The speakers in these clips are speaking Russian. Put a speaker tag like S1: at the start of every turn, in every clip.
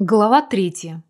S1: Глава третья.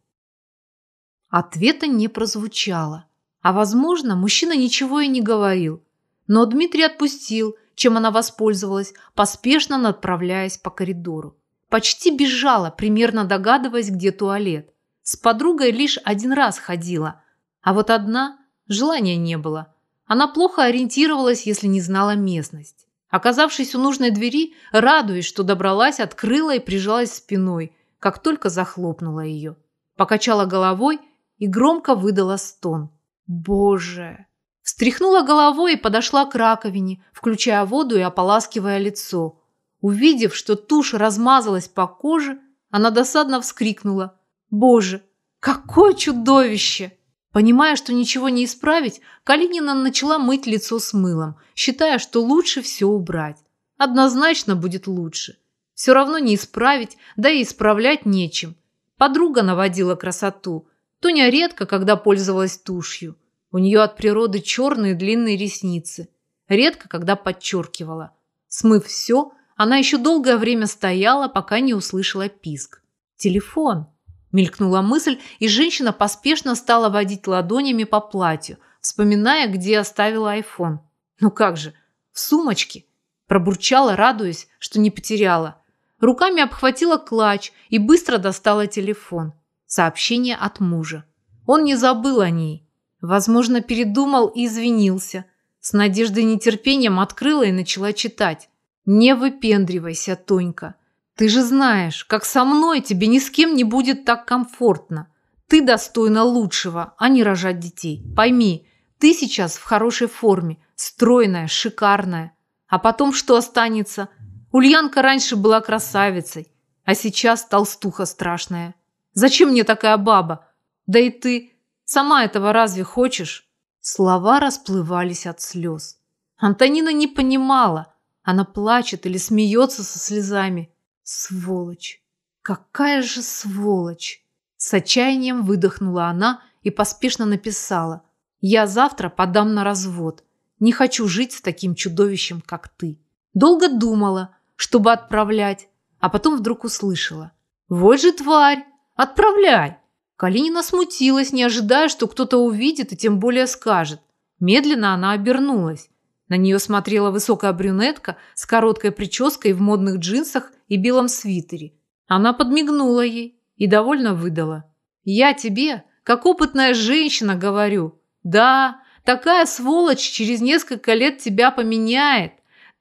S1: Ответа не прозвучало. А, возможно, мужчина ничего и не говорил. Но Дмитрий отпустил, чем она воспользовалась, поспешно отправляясь по коридору. Почти бежала, примерно догадываясь, где туалет. С подругой лишь один раз ходила. А вот одна желания не было. Она плохо ориентировалась, если не знала местность. Оказавшись у нужной двери, радуясь, что добралась, открыла и прижалась спиной – как только захлопнула ее. Покачала головой и громко выдала стон. «Боже!» Встряхнула головой и подошла к раковине, включая воду и ополаскивая лицо. Увидев, что тушь размазалась по коже, она досадно вскрикнула. «Боже, какое чудовище!» Понимая, что ничего не исправить, Калинина начала мыть лицо с мылом, считая, что лучше все убрать. Однозначно будет лучше. Все равно не исправить, да и исправлять нечем. Подруга наводила красоту. Тоня редко, когда пользовалась тушью. У нее от природы черные длинные ресницы. Редко, когда подчеркивала. Смыв все, она еще долгое время стояла, пока не услышала писк. «Телефон!» – мелькнула мысль, и женщина поспешно стала водить ладонями по платью, вспоминая, где оставила айфон. «Ну как же, в сумочке!» – пробурчала, радуясь, что не потеряла. Руками обхватила клатч и быстро достала телефон. Сообщение от мужа. Он не забыл о ней. Возможно, передумал и извинился. С надеждой и нетерпением открыла и начала читать. «Не выпендривайся, Тонька. Ты же знаешь, как со мной тебе ни с кем не будет так комфортно. Ты достойна лучшего, а не рожать детей. Пойми, ты сейчас в хорошей форме, стройная, шикарная. А потом что останется? Ульянка раньше была красавицей, а сейчас толстуха страшная. Зачем мне такая баба? Да и ты сама этого разве хочешь? Слова расплывались от слез. Антонина не понимала, она плачет или смеется со слезами. Сволочь! Какая же сволочь! С отчаянием выдохнула она и поспешно написала. «Я завтра подам на развод. Не хочу жить с таким чудовищем, как ты». Долго думала, чтобы отправлять, а потом вдруг услышала. «Вот же тварь! Отправляй!» Калинина смутилась, не ожидая, что кто-то увидит и тем более скажет. Медленно она обернулась. На нее смотрела высокая брюнетка с короткой прической в модных джинсах и белом свитере. Она подмигнула ей и довольно выдала. «Я тебе, как опытная женщина, говорю. Да, такая сволочь через несколько лет тебя поменяет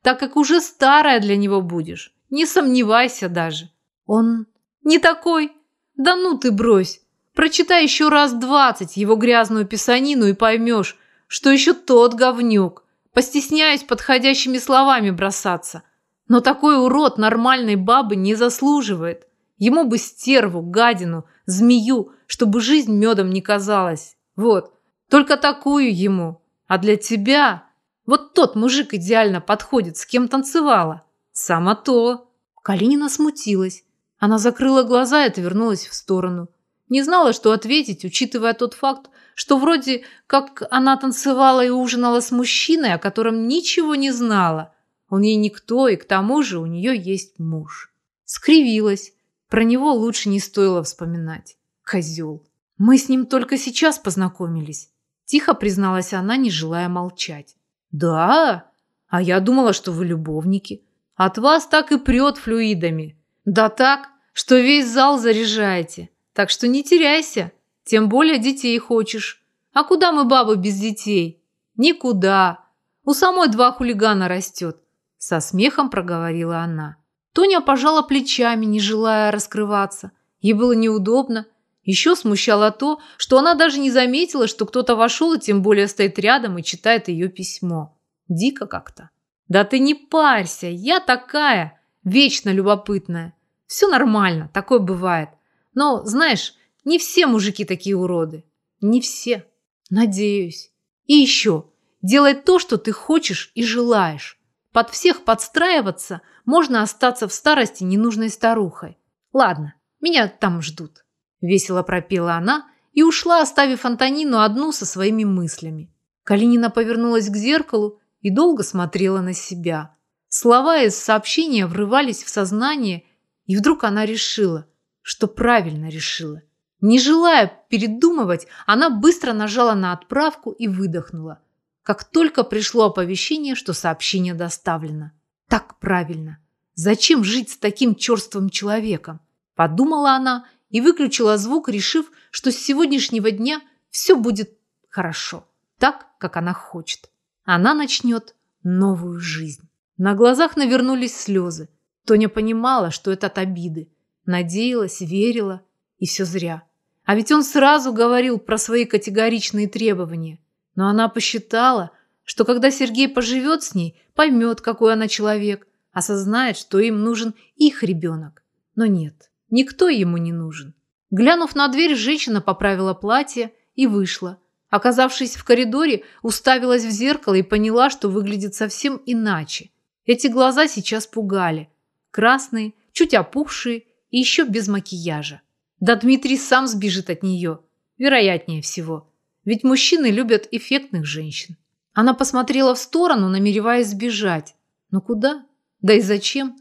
S1: так как уже старая для него будешь. Не сомневайся даже. Он не такой. Да ну ты брось. Прочитай еще раз двадцать его грязную писанину и поймешь, что еще тот говнюк. Постесняюсь подходящими словами бросаться. Но такой урод нормальной бабы не заслуживает. Ему бы стерву, гадину, змею, чтобы жизнь медом не казалась. Вот, только такую ему. А для тебя вот тот мужик идеально подходит, с кем танцевала. Само то. Калинина смутилась. Она закрыла глаза и отвернулась в сторону. Не знала, что ответить, учитывая тот факт, что вроде как она танцевала и ужинала с мужчиной, о котором ничего не знала. Он ей никто, и к тому же у нее есть муж. Скривилась. Про него лучше не стоило вспоминать. Козел. Мы с ним только сейчас познакомились. Тихо призналась она, не желая молчать. «Да? А я думала, что вы любовники. От вас так и прет флюидами. Да так, что весь зал заряжаете. Так что не теряйся. Тем более детей хочешь. А куда мы, бабы, без детей? Никуда. У самой два хулигана растет. Со смехом проговорила она. Тоня пожала плечами, не желая раскрываться. Ей было неудобно. Еще смущало то, что она даже не заметила, что кто-то вошел и тем более стоит рядом и читает ее письмо. Дико как-то. «Да ты не парься, я такая, вечно любопытная. Все нормально, такое бывает. Но, знаешь, не все мужики такие уроды. Не все. Надеюсь. И еще, делай то, что ты хочешь и желаешь. Под всех подстраиваться можно остаться в старости ненужной старухой. Ладно, меня там ждут. Весело пропела она и ушла, оставив Антонину одну со своими мыслями. Калинина повернулась к зеркалу и долго смотрела на себя. Слова из сообщения врывались в сознание, и вдруг она решила, что правильно решила. Не желая передумывать, она быстро нажала на отправку и выдохнула. Как только пришло оповещение, что сообщение доставлено. Так правильно. Зачем жить с таким черствым человеком? Подумала она и выключила звук, решив, что с сегодняшнего дня все будет хорошо, так, как она хочет. Она начнет новую жизнь. На глазах навернулись слезы. Тоня понимала, что это от обиды. Надеялась, верила, и все зря. А ведь он сразу говорил про свои категоричные требования. Но она посчитала, что когда Сергей поживет с ней, поймет, какой она человек, осознает, что им нужен их ребенок. Но нет, никто ему не нужен. Глянув на дверь, женщина поправила платье и вышла. Оказавшись в коридоре, уставилась в зеркало и поняла, что выглядит совсем иначе. Эти глаза сейчас пугали. Красные, чуть опухшие и еще без макияжа. Да Дмитрий сам сбежит от нее. Вероятнее всего. Ведь мужчины любят эффектных женщин. Она посмотрела в сторону, намереваясь сбежать. Но куда? Да и зачем?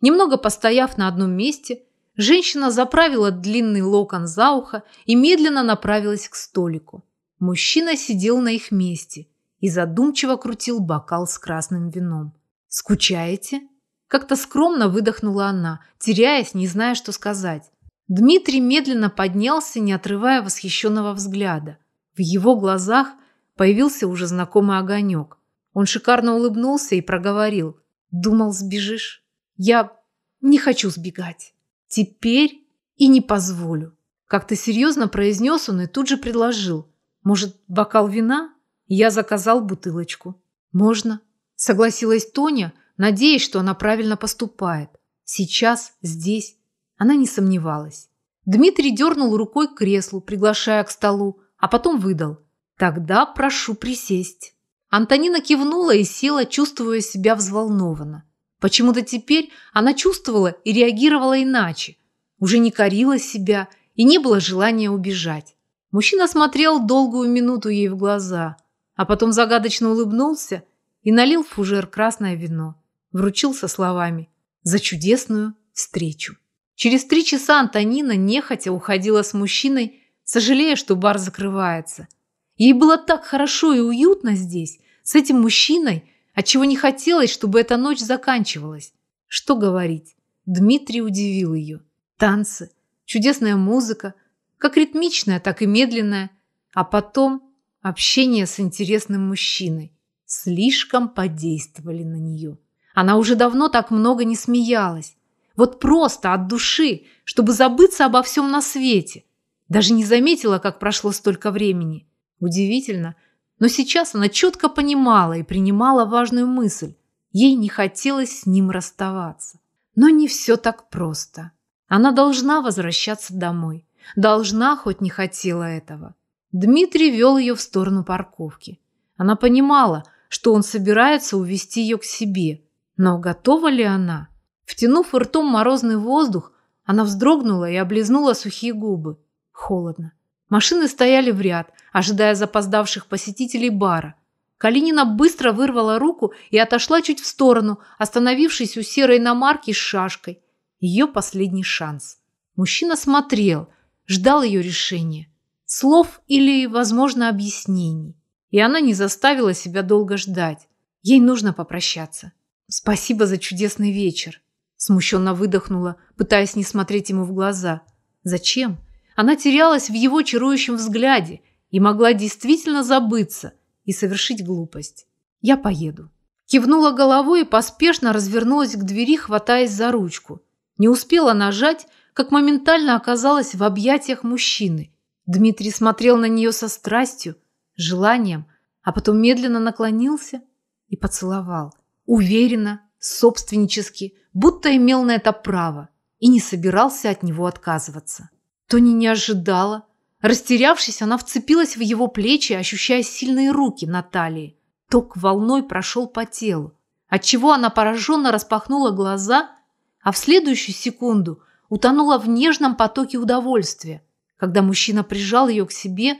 S1: Немного постояв на одном месте, женщина заправила длинный локон за ухо и медленно направилась к столику. Мужчина сидел на их месте и задумчиво крутил бокал с красным вином. «Скучаете?» Как-то скромно выдохнула она, теряясь, не зная, что сказать. Дмитрий медленно поднялся, не отрывая восхищенного взгляда. В его глазах появился уже знакомый огонек. Он шикарно улыбнулся и проговорил. «Думал, сбежишь? Я не хочу сбегать. Теперь и не позволю». Как-то серьезно произнес он и тут же предложил. «Может, бокал вина?» Я заказал бутылочку. «Можно», – согласилась Тоня, надеясь, что она правильно поступает. Сейчас, здесь, она не сомневалась. Дмитрий дернул рукой к креслу, приглашая к столу, а потом выдал. «Тогда прошу присесть». Антонина кивнула и села, чувствуя себя взволнованно. Почему-то теперь она чувствовала и реагировала иначе. Уже не корила себя и не было желания убежать. Мужчина смотрел долгую минуту ей в глаза, а потом загадочно улыбнулся и налил в фужер красное вино. Вручил со словами «За чудесную встречу». Через три часа Антонина нехотя уходила с мужчиной, сожалея, что бар закрывается. Ей было так хорошо и уютно здесь, с этим мужчиной, отчего не хотелось, чтобы эта ночь заканчивалась. Что говорить? Дмитрий удивил ее. Танцы, чудесная музыка, как ритмичная, так и медленная, а потом общение с интересным мужчиной. Слишком подействовали на нее. Она уже давно так много не смеялась. Вот просто от души, чтобы забыться обо всем на свете. Даже не заметила, как прошло столько времени. Удивительно, но сейчас она четко понимала и принимала важную мысль. Ей не хотелось с ним расставаться. Но не все так просто. Она должна возвращаться домой. Должна, хоть не хотела этого. Дмитрий вел ее в сторону парковки. Она понимала, что он собирается увести ее к себе. Но готова ли она? Втянув ртом морозный воздух, она вздрогнула и облизнула сухие губы. Холодно. Машины стояли в ряд, ожидая запоздавших посетителей бара. Калинина быстро вырвала руку и отошла чуть в сторону, остановившись у серой иномарки с шашкой. Ее последний шанс. Мужчина смотрел, ждал ее решения. Слов или, возможно, объяснений. И она не заставила себя долго ждать. Ей нужно попрощаться. Спасибо за чудесный вечер. Смущенно выдохнула, пытаясь не смотреть ему в глаза. Зачем? Она терялась в его чарующем взгляде и могла действительно забыться и совершить глупость. «Я поеду». Кивнула головой и поспешно развернулась к двери, хватаясь за ручку. Не успела нажать, как моментально оказалась в объятиях мужчины. Дмитрий смотрел на нее со страстью, желанием, а потом медленно наклонился и поцеловал. Уверенно, собственнически, будто имел на это право и не собирался от него отказываться. Тони не ожидала. Растерявшись, она вцепилась в его плечи, ощущая сильные руки на талии. Ток волной прошел по телу, отчего она пораженно распахнула глаза, а в следующую секунду утонула в нежном потоке удовольствия, когда мужчина прижал ее к себе,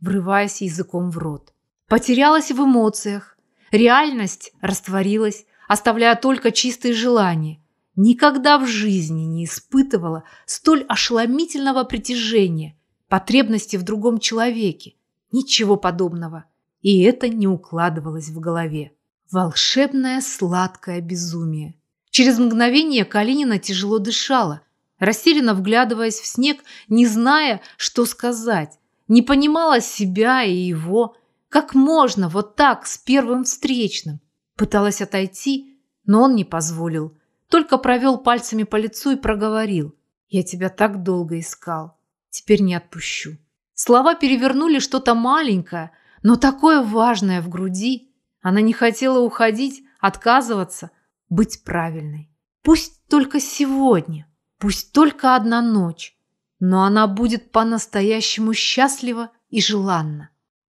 S1: врываясь языком в рот. Потерялась в эмоциях. Реальность растворилась, оставляя только чистые желания. Никогда в жизни не испытывала столь ошеломительного притяжения, потребности в другом человеке. Ничего подобного. И это не укладывалось в голове. Волшебное сладкое безумие. Через мгновение Калинина тяжело дышала, растерянно вглядываясь в снег, не зная, что сказать. Не понимала себя и его. Как можно вот так с первым встречным? Пыталась отойти, но он не позволил. Только провел пальцами по лицу и проговорил. «Я тебя так долго искал. Теперь не отпущу». Слова перевернули что-то маленькое, но такое важное в груди. Она не хотела уходить, отказываться, быть правильной. Пусть только сегодня, пусть только одна ночь, но она будет по-настоящему счастлива и желанна.